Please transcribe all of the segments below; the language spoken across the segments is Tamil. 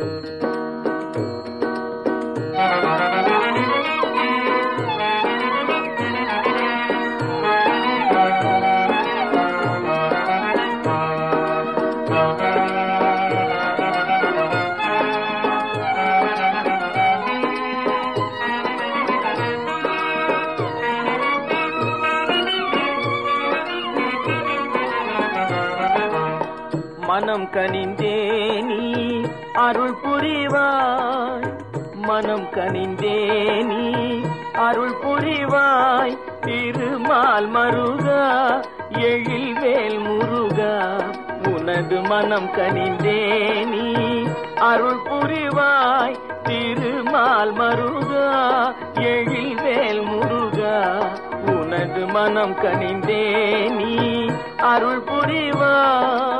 Música மனம் கனிந்தே நீ அருள் புரிவாய். மனம் கனிந்தே நீ அருள் புரிவாய். திருமால் மருகா எழில் வேல் முருகா. உனது மனம் கனிந்தே நீ அருள் புரிவாய். திருமால் மருகா எழில் வேல் முருகா. உனது மனம் கனிந்தே நீ அருள் புரிவாய்.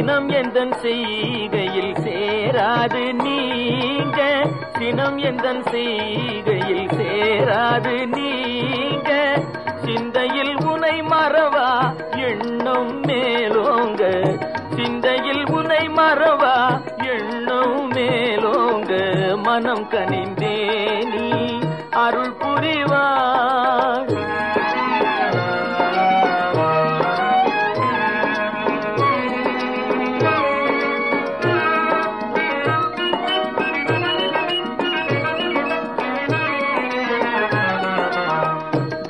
சினம் எந்தன் செய்கையில் சேராது நீங்க? சினம் எந்தன் செய்கையில் சேராது நீங்க? சிந்தையில் உனை மறவா எண்ணம் மேலோங்க? சிந்தையில் உனை மறவா எண்ணம் மேலோங்க? மனம் கனிந்தே நீ அருள் புரிவா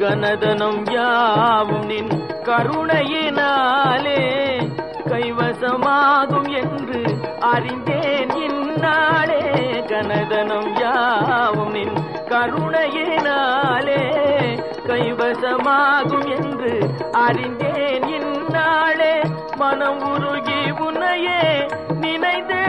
கனதனம் யாவும் நின் கருணையினாலே கைவசமாகும் என்று அறிந்தேன் இந்நாளே. கனதனம் யாவும் நின் கருணையினாலே கைவசமாகும் என்று அறிந்தேன் இந்நாளே. மனம் உருகி உன்னையே நினைந்து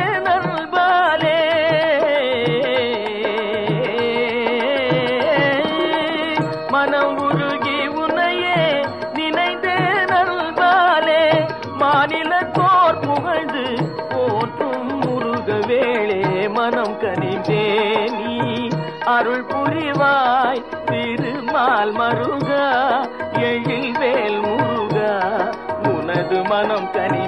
மனம் கனிந்தே நீ. அருள் புரிவாய் திருமால் மருகா. எழில் வேல் முருகா. உனது மனம் கனி